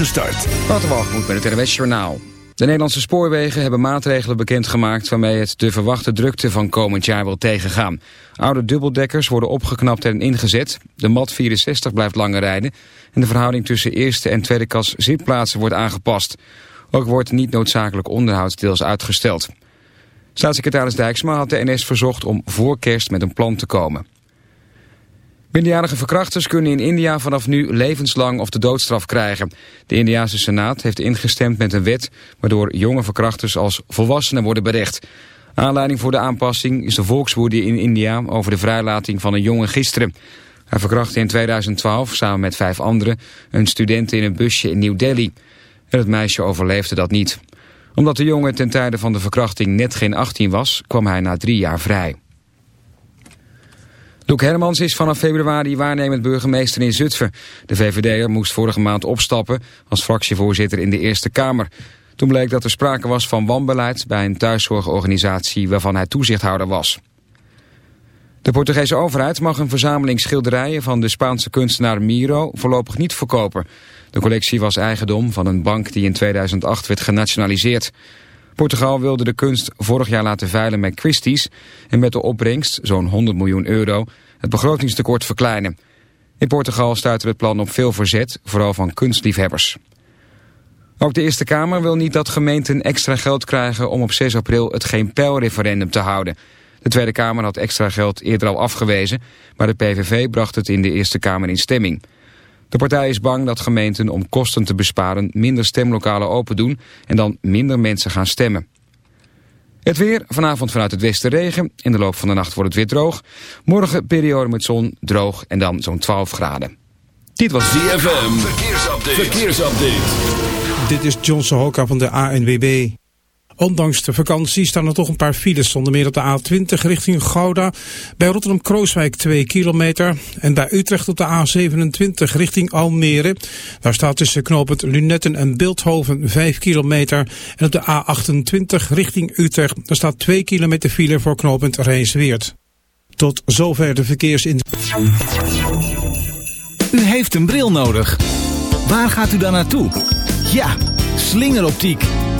gestart. Waterwalgemoed met het RWS Journaal. De Nederlandse spoorwegen hebben maatregelen bekendgemaakt... waarmee het de verwachte drukte van komend jaar wil tegengaan. Oude dubbeldekkers worden opgeknapt en ingezet. De MAT 64 blijft langer rijden. En de verhouding tussen eerste en tweede klas zitplaatsen wordt aangepast. Ook wordt niet noodzakelijk onderhoud deels uitgesteld. Staatssecretaris Dijksma had de NS verzocht om voor kerst met een plan te komen. Minderjarige verkrachters kunnen in India vanaf nu levenslang of de doodstraf krijgen. De Indiase Senaat heeft ingestemd met een wet waardoor jonge verkrachters als volwassenen worden berecht. Aanleiding voor de aanpassing is de volkswoede in India over de vrijlating van een jongen gisteren. Hij verkrachtte in 2012 samen met vijf anderen een student in een busje in New Delhi. En het meisje overleefde dat niet. Omdat de jongen ten tijde van de verkrachting net geen 18 was, kwam hij na drie jaar vrij. Loek Hermans is vanaf februari waarnemend burgemeester in Zutphen. De VVD'er moest vorige maand opstappen als fractievoorzitter in de Eerste Kamer. Toen bleek dat er sprake was van wanbeleid bij een thuiszorgorganisatie waarvan hij toezichthouder was. De Portugese overheid mag een verzameling schilderijen van de Spaanse kunstenaar Miro voorlopig niet verkopen. De collectie was eigendom van een bank die in 2008 werd genationaliseerd. Portugal wilde de kunst vorig jaar laten veilen met Christie's en met de opbrengst, zo'n 100 miljoen euro, het begrotingstekort verkleinen. In Portugal stuitte het plan op veel verzet, vooral van kunstliefhebbers. Ook de Eerste Kamer wil niet dat gemeenten extra geld krijgen om op 6 april het geen pijlreferendum te houden. De Tweede Kamer had extra geld eerder al afgewezen, maar de PVV bracht het in de Eerste Kamer in stemming. De partij is bang dat gemeenten om kosten te besparen minder stemlokalen open doen en dan minder mensen gaan stemmen. Het weer, vanavond vanuit het westen regen. In de loop van de nacht wordt het weer droog. Morgen periode met zon, droog en dan zo'n 12 graden. Dit was DFM. Verkeersupdate. Verkeersupdate. Dit is John Sohoka van de ANWB. Ondanks de vakantie staan er toch een paar files. Zonder meer op de A20 richting Gouda. Bij Rotterdam-Krooswijk 2 kilometer. En bij Utrecht op de A27 richting Almere. Daar staat tussen knooppunt Lunetten en Beeldhoven 5 kilometer. En op de A28 richting Utrecht. Daar staat 2 kilometer file voor knooppunt Rijnsweert. Tot zover de verkeersin. U heeft een bril nodig. Waar gaat u dan naartoe? Ja, slingeroptiek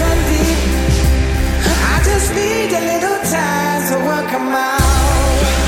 I just need a little time to work them out.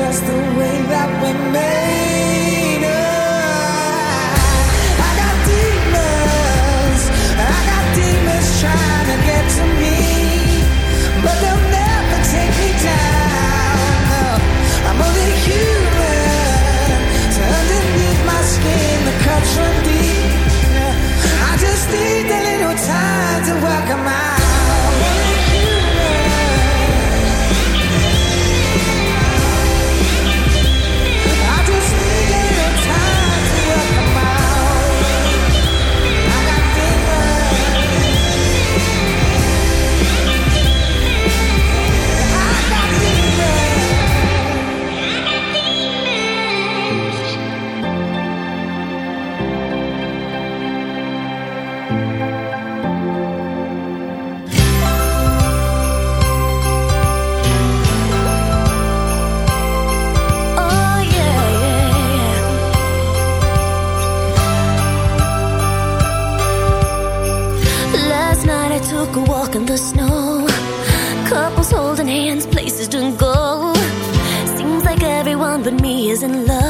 just the way took a walk in the snow. Couples holding hands, places to go. Seems like everyone but me is in love.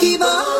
keep on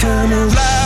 come around.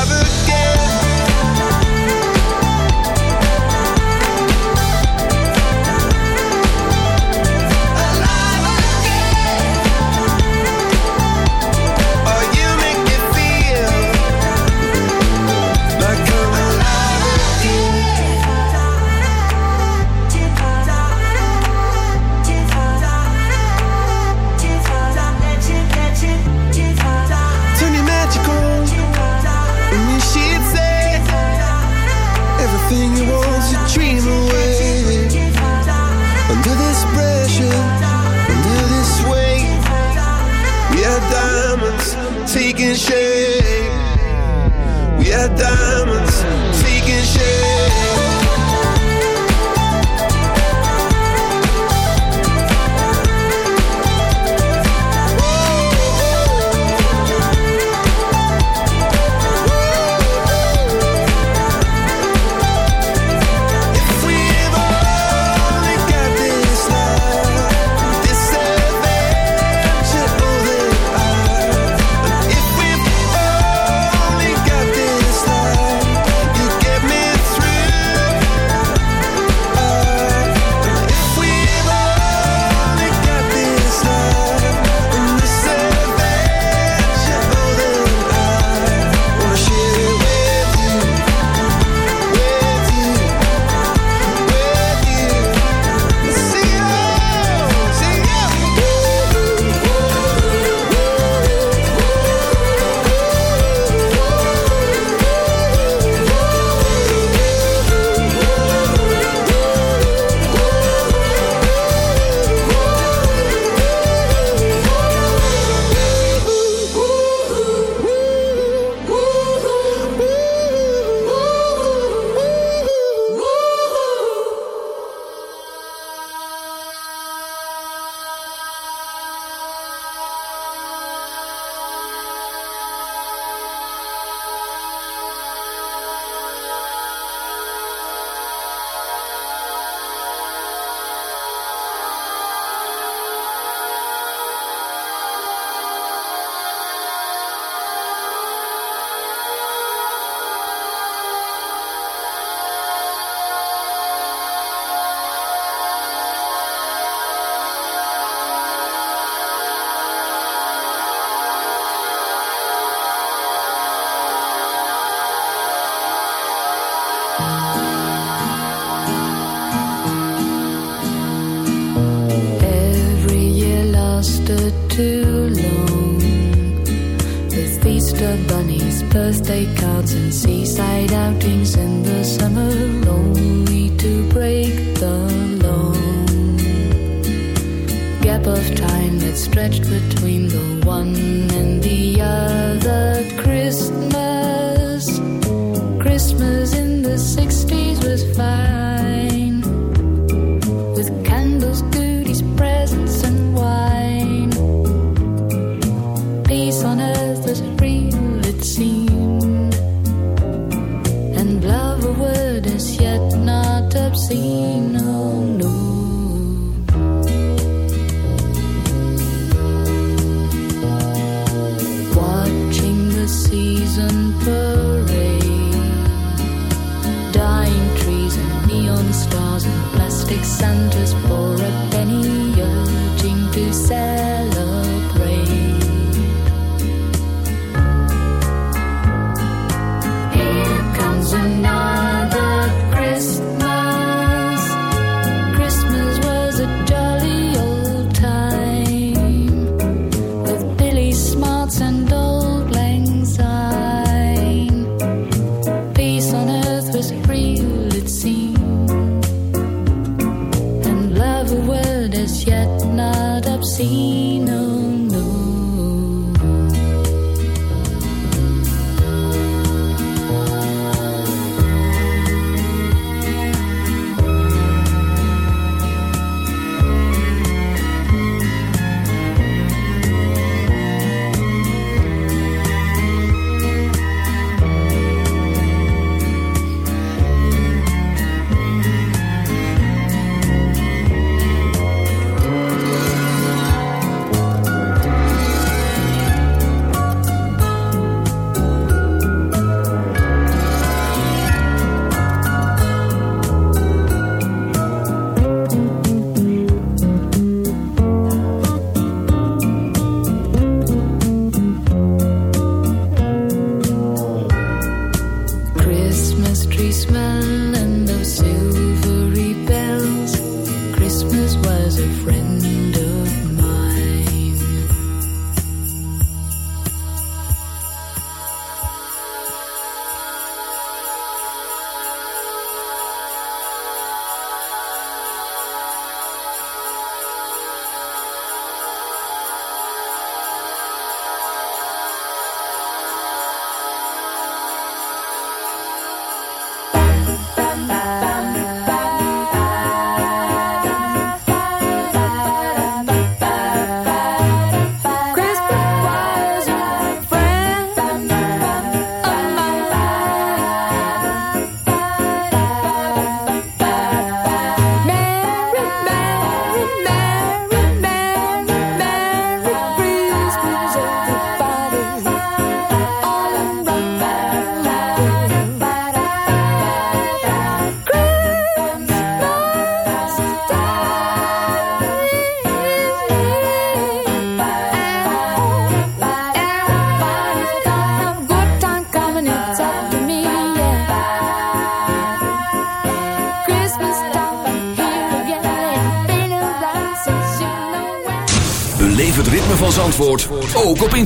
Stars and plastic sand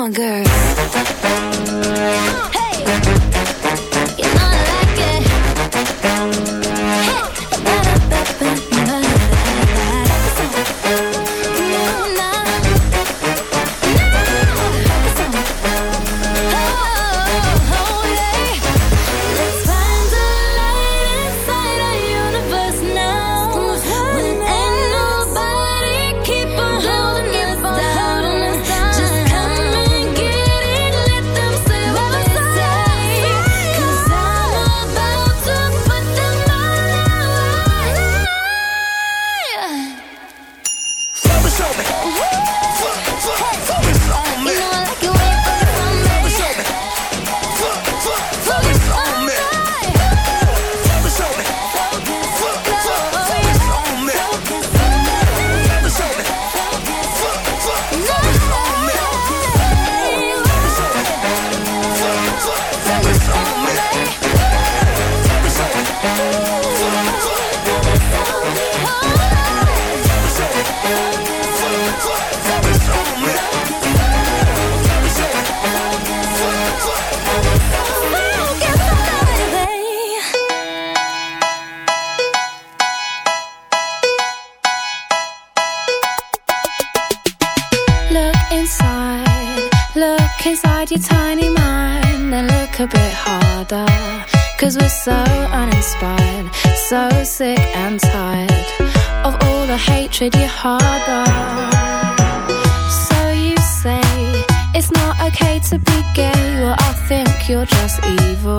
on, girl.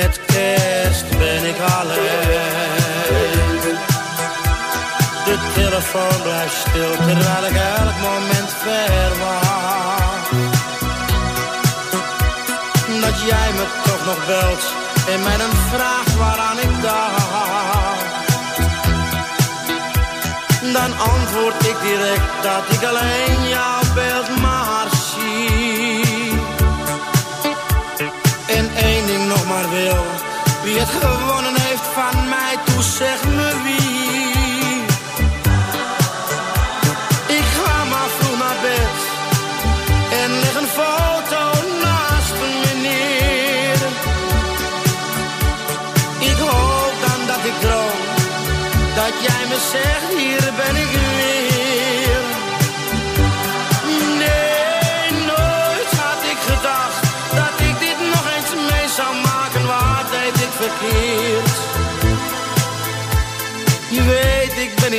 Met kerst ben ik alleen. De telefoon blijft stil, terwijl ik elk moment verwacht. dat jij me toch nog belt en mij dan vraagt waaraan ik dacht. Dan antwoord ik direct dat ik alleen jouw beeld zeg me wie. Ik ga maar vroeg naar bed en leg een foto naast me neer. Ik hoop dan dat ik droom, dat jij me zegt,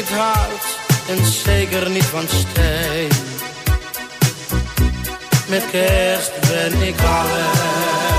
niet en zeker niet van steen. Met kerst ben ik alleen.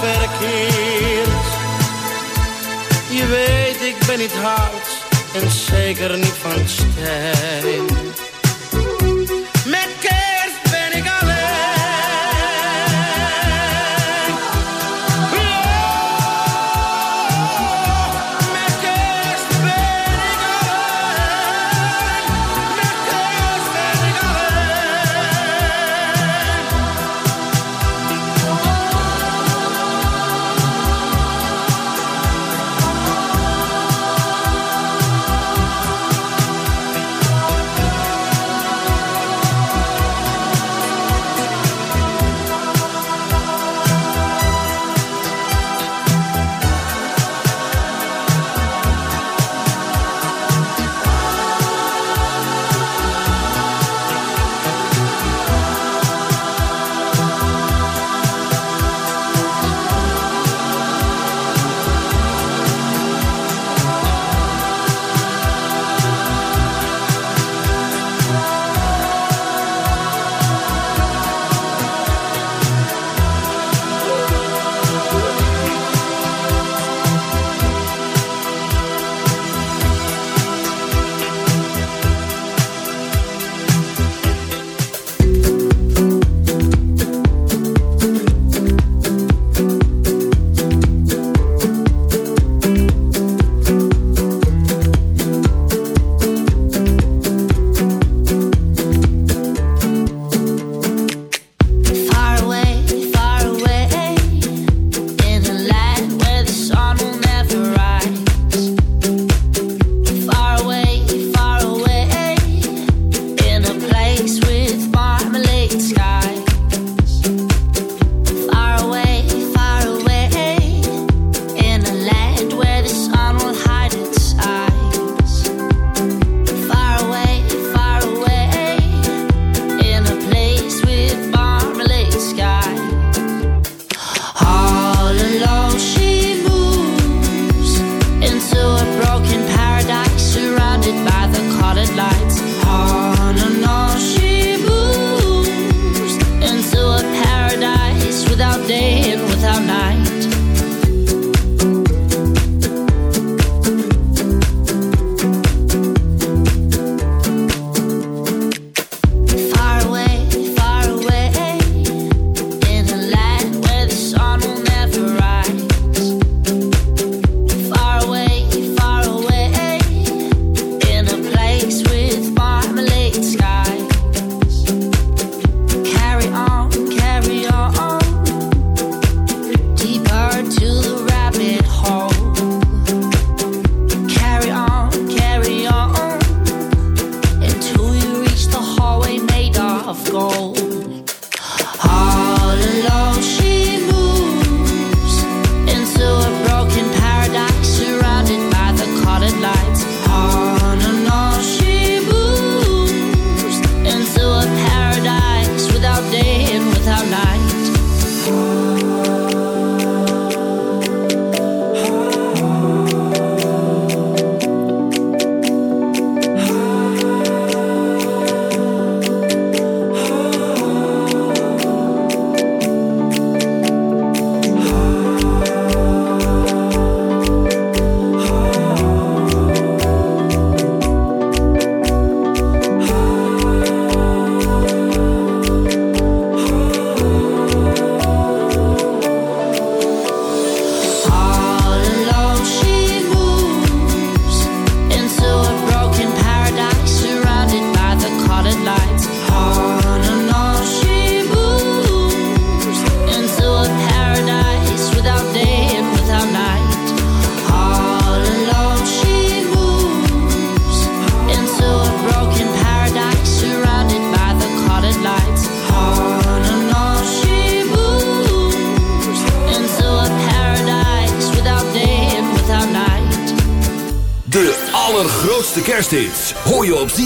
Verkeerd? Je weet, ik ben niet hard en zeker niet van steen.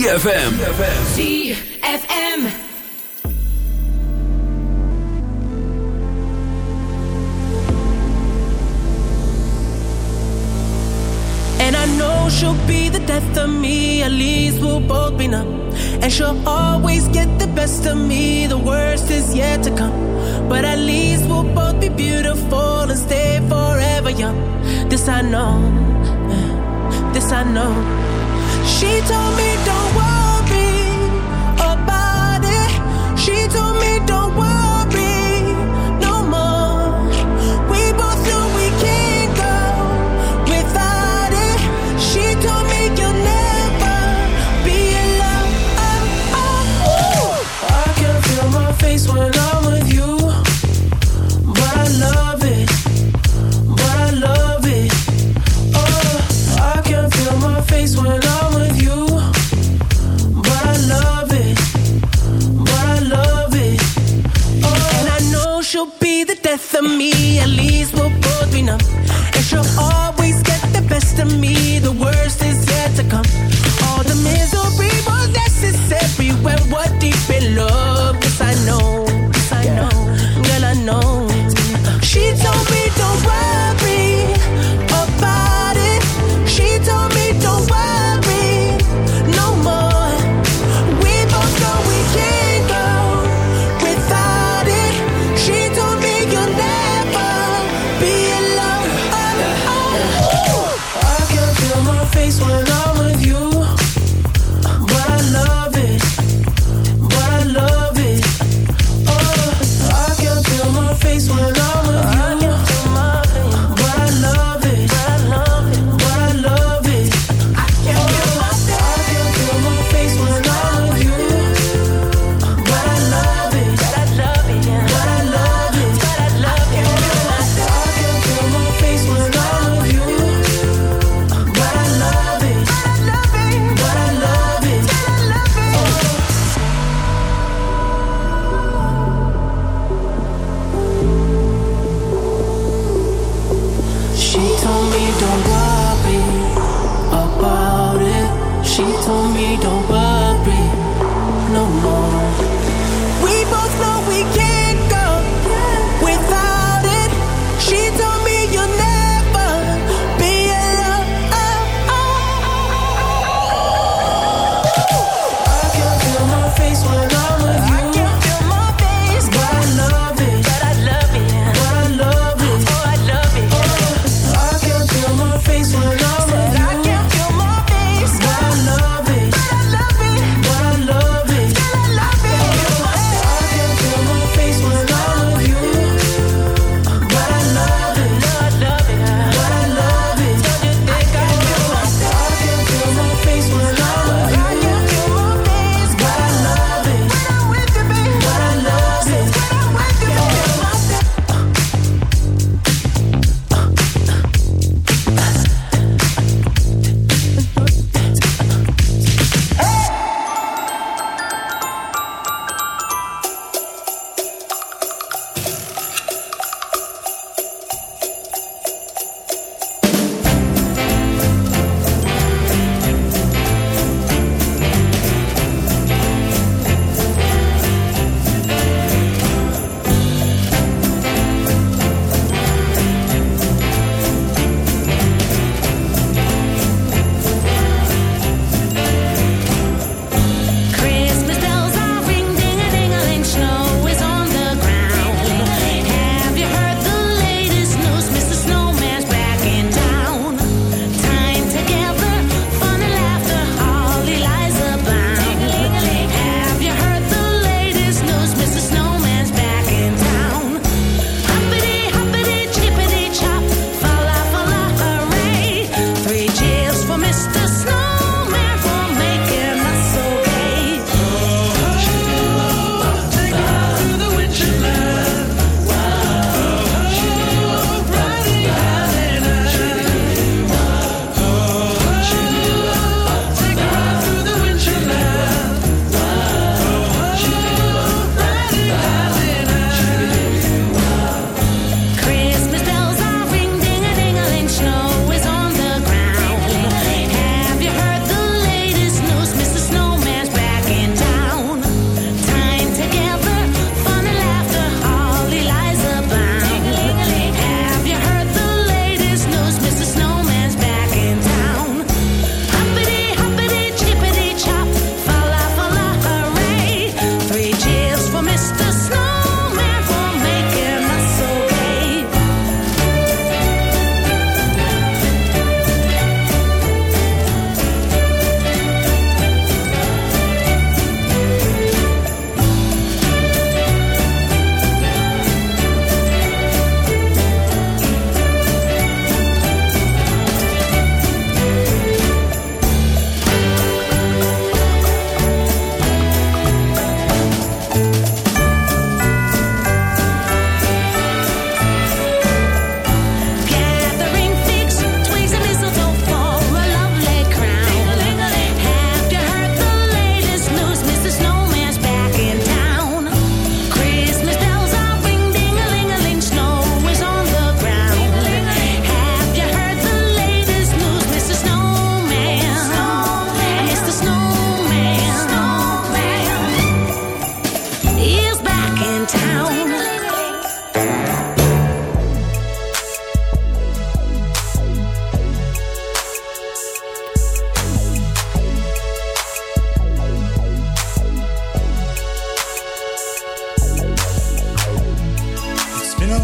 ZFM. when I'm with you. But I love it, but I love it. Oh, and I know she'll be the death of me. At least we'll both. And she'll always get the best of me. The worst is yet to come. All the misery was necessary when we're deep in love.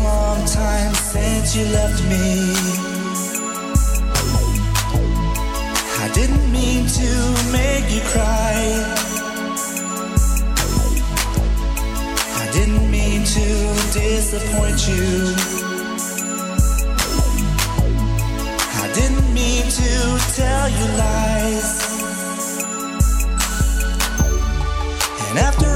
Long time since you left me. I didn't mean to make you cry. I didn't mean to disappoint you. I didn't mean to tell you lies. And after